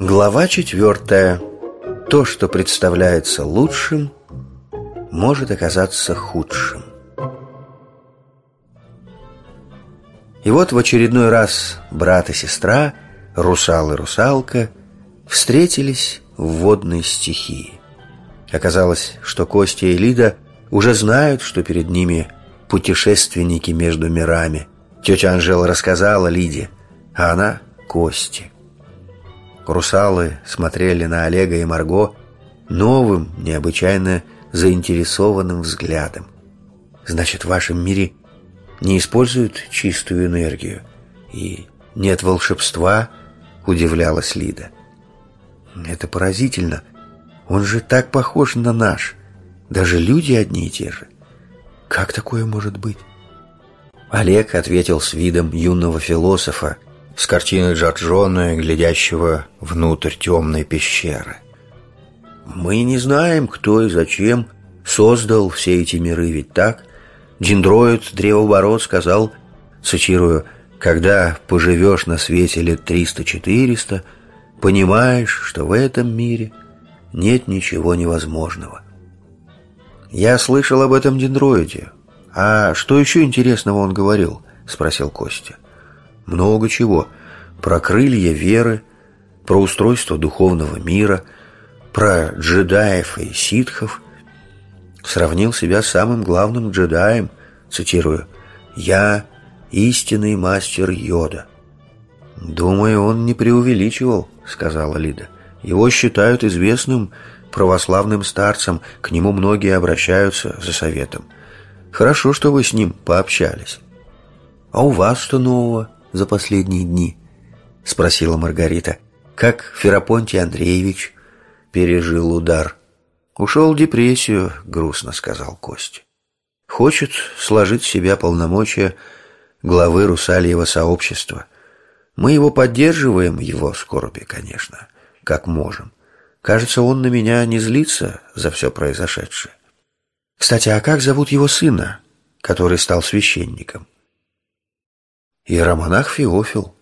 Глава четвертая. То, что представляется лучшим, может оказаться худшим. И вот в очередной раз брат и сестра, русал и русалка, встретились в водной стихии. Оказалось, что Костя и Лида уже знают, что перед ними путешественники между мирами. Тетя Анжела рассказала Лиде, а она — Косте. Русалы смотрели на Олега и Марго новым, необычайно заинтересованным взглядом. «Значит, в вашем мире не используют чистую энергию и нет волшебства?» — удивлялась Лида. «Это поразительно. Он же так похож на наш. Даже люди одни и те же. Как такое может быть?» Олег ответил с видом юного философа, с картиной Джорджона, глядящего внутрь темной пещеры. Мы не знаем, кто и зачем создал все эти миры, ведь так? Дендроид Древоборот сказал, цитирую, «Когда поживешь на свете лет триста-четыреста, понимаешь, что в этом мире нет ничего невозможного». «Я слышал об этом дендроиде. А что еще интересного он говорил?» — спросил Костя много чего. Про крылья веры, про устройство духовного мира, про джедаев и ситхов. Сравнил себя с самым главным джедаем, цитирую, «Я истинный мастер Йода». «Думаю, он не преувеличивал», — сказала Лида. «Его считают известным православным старцем, к нему многие обращаются за советом. Хорошо, что вы с ним пообщались». «А у вас что нового?» За последние дни?» — спросила Маргарита. «Как Ферапонтий Андреевич пережил удар?» «Ушел в депрессию», — грустно сказал Костя. «Хочет сложить в себя полномочия главы Русальего сообщества. Мы его поддерживаем, его скорби, конечно, как можем. Кажется, он на меня не злится за все произошедшее. Кстати, а как зовут его сына, который стал священником?» Иеромонах Феофил.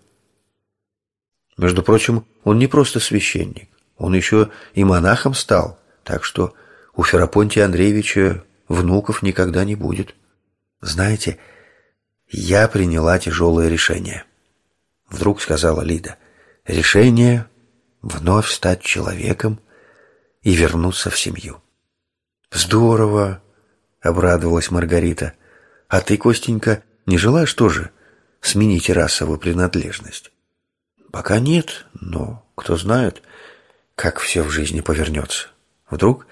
Между прочим, он не просто священник, он еще и монахом стал, так что у Ферапонтия Андреевича внуков никогда не будет. Знаете, я приняла тяжелое решение. Вдруг сказала Лида. Решение вновь стать человеком и вернуться в семью. Здорово, обрадовалась Маргарита. А ты, Костенька, не желаешь тоже сменить расовую принадлежность? Пока нет, но кто знает, как все в жизни повернется. Вдруг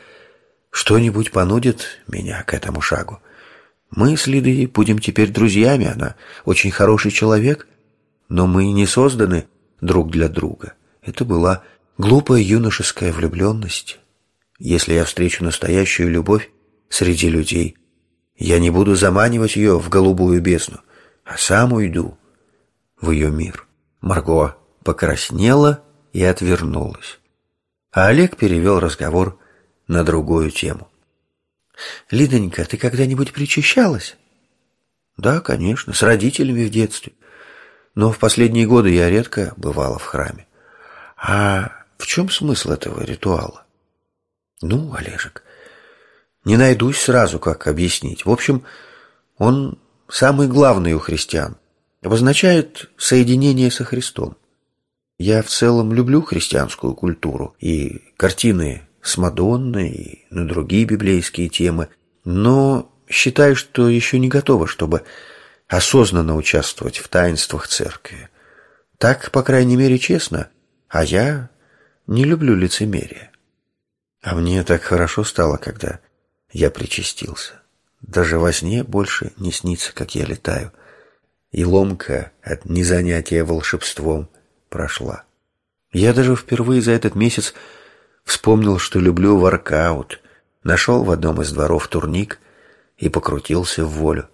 что-нибудь понудит меня к этому шагу. Мы с Лидой будем теперь друзьями, она очень хороший человек, но мы не созданы друг для друга. Это была глупая юношеская влюбленность. Если я встречу настоящую любовь среди людей, я не буду заманивать ее в голубую бездну — а сам уйду в ее мир. Марго покраснела и отвернулась. А Олег перевел разговор на другую тему. «Лидонька, ты когда-нибудь причащалась?» «Да, конечно, с родителями в детстве. Но в последние годы я редко бывала в храме. А в чем смысл этого ритуала?» «Ну, Олежек, не найдусь сразу, как объяснить. В общем, он самый главный у христиан, обозначает соединение со Христом. Я в целом люблю христианскую культуру и картины с Мадонной и на другие библейские темы, но считаю, что еще не готова, чтобы осознанно участвовать в таинствах церкви. Так, по крайней мере, честно, а я не люблю лицемерие. А мне так хорошо стало, когда я причастился. Даже во сне больше не снится, как я летаю. И ломка от незанятия волшебством прошла. Я даже впервые за этот месяц вспомнил, что люблю воркаут. Нашел в одном из дворов турник и покрутился в волю.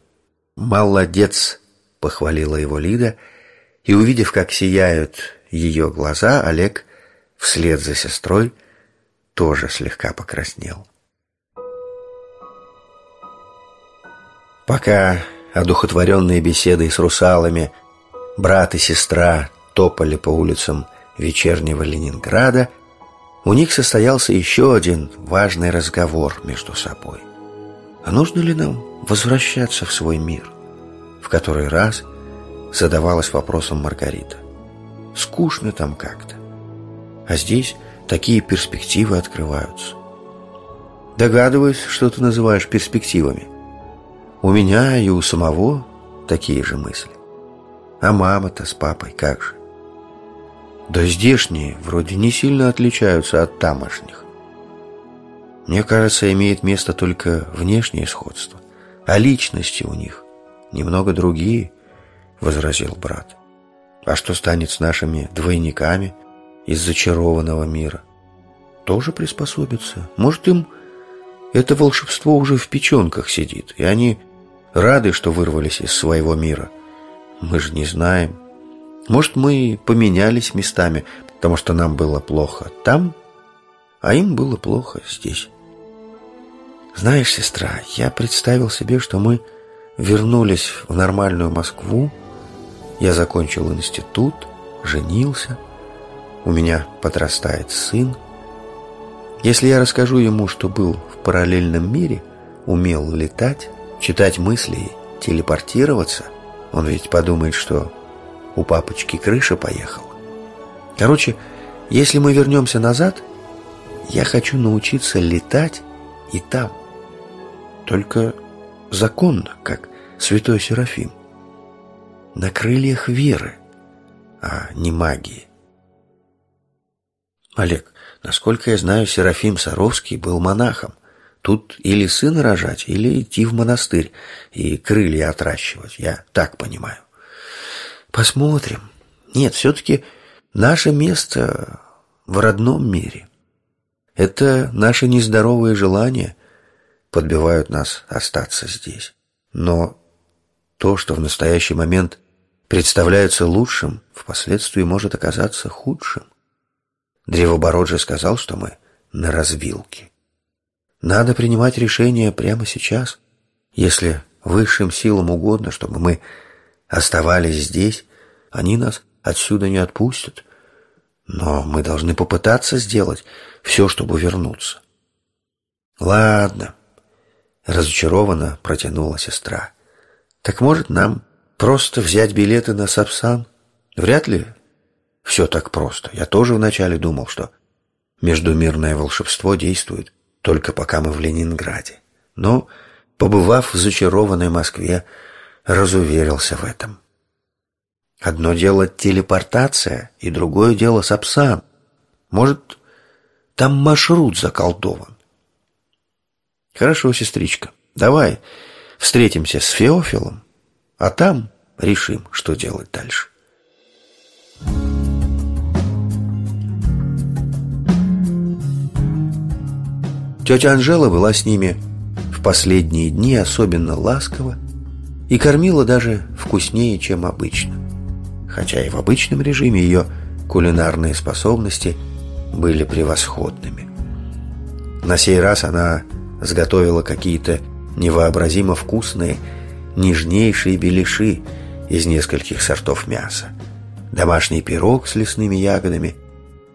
«Молодец!» — похвалила его Лида, и, увидев, как сияют ее глаза, Олег вслед за сестрой тоже слегка покраснел. Пока одухотворенные беседы с русалами брат и сестра топали по улицам вечернего Ленинграда у них состоялся еще один важный разговор между собой. А нужно ли нам возвращаться в свой мир? В который раз задавалась вопросом Маргарита. Скучно там как-то. А здесь такие перспективы открываются. Догадываюсь, что ты называешь перспективами. У меня и у самого такие же мысли. А мама-то с папой как же? Да здешние вроде не сильно отличаются от тамошних. Мне кажется, имеет место только внешнее сходство, а личности у них немного другие, возразил брат. А что станет с нашими двойниками из зачарованного мира? Тоже приспособятся. Может, им это волшебство уже в печенках сидит, и они рады, что вырвались из своего мира. Мы же не знаем. Может, мы поменялись местами, потому что нам было плохо там, а им было плохо здесь. Знаешь, сестра, я представил себе, что мы вернулись в нормальную Москву, я закончил институт, женился, у меня подрастает сын. Если я расскажу ему, что был в параллельном мире, умел летать, читать мысли, телепортироваться, он ведь подумает, что у папочки крыша поехала. Короче, если мы вернемся назад, я хочу научиться летать и там. Только законно, как святой Серафим. На крыльях веры, а не магии. Олег, насколько я знаю, Серафим Саровский был монахом. Тут или сын рожать, или идти в монастырь и крылья отращивать, я так понимаю. Посмотрим. Нет, все-таки наше место в родном мире. Это наши нездоровые желания подбивают нас остаться здесь. Но то, что в настоящий момент представляется лучшим, впоследствии может оказаться худшим. Древоборот же сказал, что мы на развилке. Надо принимать решение прямо сейчас. Если высшим силам угодно, чтобы мы оставались здесь, они нас отсюда не отпустят. Но мы должны попытаться сделать все, чтобы вернуться. Ладно, разочарованно протянула сестра. Так может нам просто взять билеты на Сапсан? Вряд ли все так просто. Я тоже вначале думал, что междумирное волшебство действует только пока мы в Ленинграде. Но, побывав в зачарованной Москве, разуверился в этом. Одно дело телепортация, и другое дело Сапсан. Может, там маршрут заколдован. Хорошо, сестричка, давай встретимся с Феофилом, а там решим, что делать дальше. Тетя Анжела была с ними в последние дни особенно ласково и кормила даже вкуснее, чем обычно. Хотя и в обычном режиме ее кулинарные способности были превосходными. На сей раз она сготовила какие-то невообразимо вкусные, нежнейшие беляши из нескольких сортов мяса, домашний пирог с лесными ягодами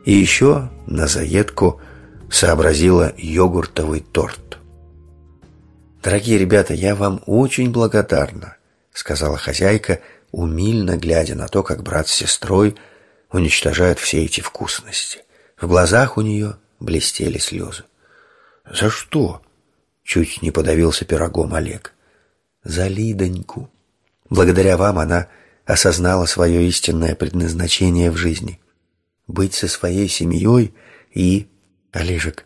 и еще на заедку – сообразила йогуртовый торт. «Дорогие ребята, я вам очень благодарна», — сказала хозяйка, умильно глядя на то, как брат с сестрой уничтожают все эти вкусности. В глазах у нее блестели слезы. «За что?» — чуть не подавился пирогом Олег. «За Лидоньку. Благодаря вам она осознала свое истинное предназначение в жизни. Быть со своей семьей и Олежек,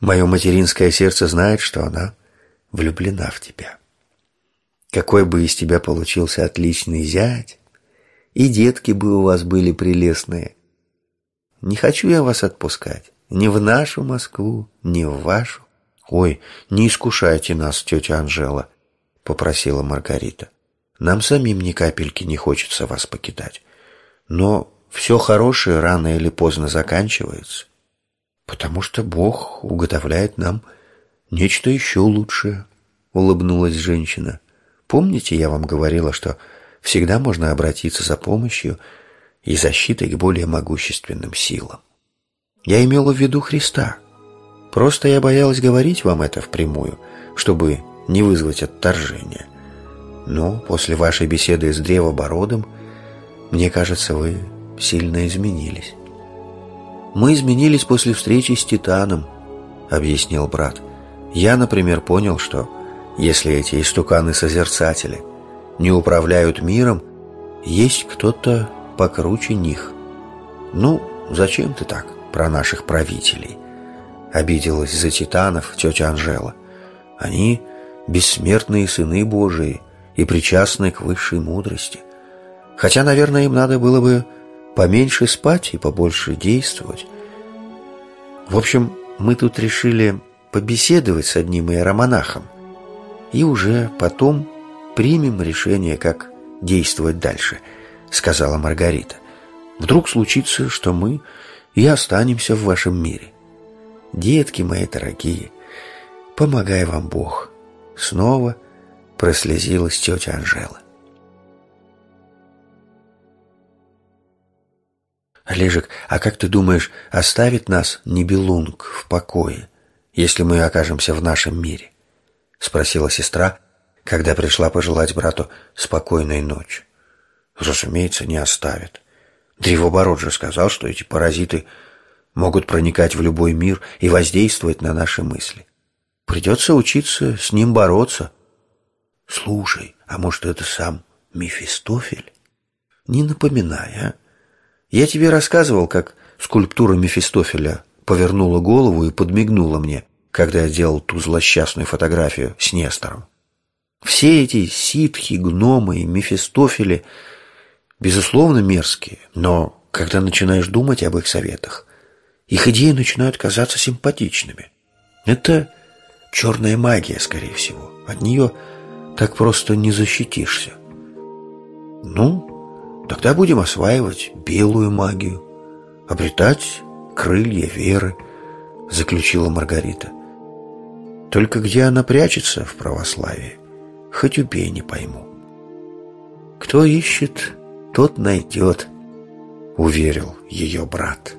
мое материнское сердце знает, что она влюблена в тебя. Какой бы из тебя получился отличный зять, и детки бы у вас были прелестные. Не хочу я вас отпускать, ни в нашу Москву, ни в вашу. Ой, не искушайте нас, тетя Анжела, попросила Маргарита. Нам самим ни капельки не хочется вас покидать. Но все хорошее рано или поздно заканчивается. «Потому что Бог уготовляет нам нечто еще лучшее», — улыбнулась женщина. «Помните, я вам говорила, что всегда можно обратиться за помощью и защитой к более могущественным силам. Я имела в виду Христа. Просто я боялась говорить вам это впрямую, чтобы не вызвать отторжения. Но после вашей беседы с Древобородом, мне кажется, вы сильно изменились. Мы изменились после встречи с Титаном, объяснил брат. Я, например, понял, что если эти истуканы-созерцатели не управляют миром, есть кто-то покруче них. Ну, зачем ты так про наших правителей? Обиделась за титанов тетя Анжела. Они бессмертные сыны Божии и причастны к высшей мудрости. Хотя, наверное, им надо было бы поменьше спать и побольше действовать. В общем, мы тут решили побеседовать с одним иеромонахом и уже потом примем решение, как действовать дальше, сказала Маргарита. Вдруг случится, что мы и останемся в вашем мире. Детки мои дорогие, помогай вам Бог. Снова прослезилась тетя Анжела. Олежек, а как ты думаешь, оставит нас Нибелунг в покое, если мы окажемся в нашем мире? Спросила сестра, когда пришла пожелать брату спокойной ночи. Разумеется, не оставит. Древоборот же сказал, что эти паразиты могут проникать в любой мир и воздействовать на наши мысли. Придется учиться с ним бороться. Слушай, а может, это сам Мефистофель? Не напоминай, а? Я тебе рассказывал, как скульптура Мефистофеля повернула голову и подмигнула мне, когда я делал ту злосчастную фотографию с Нестором. Все эти ситхи, гномы и Мефистофели, безусловно, мерзкие, но когда начинаешь думать об их советах, их идеи начинают казаться симпатичными. Это черная магия, скорее всего. От нее так просто не защитишься. Ну, Тогда будем осваивать белую магию, обретать крылья веры, заключила Маргарита. Только где она прячется в православии, хоть убей не пойму. Кто ищет, тот найдет, уверил ее брат.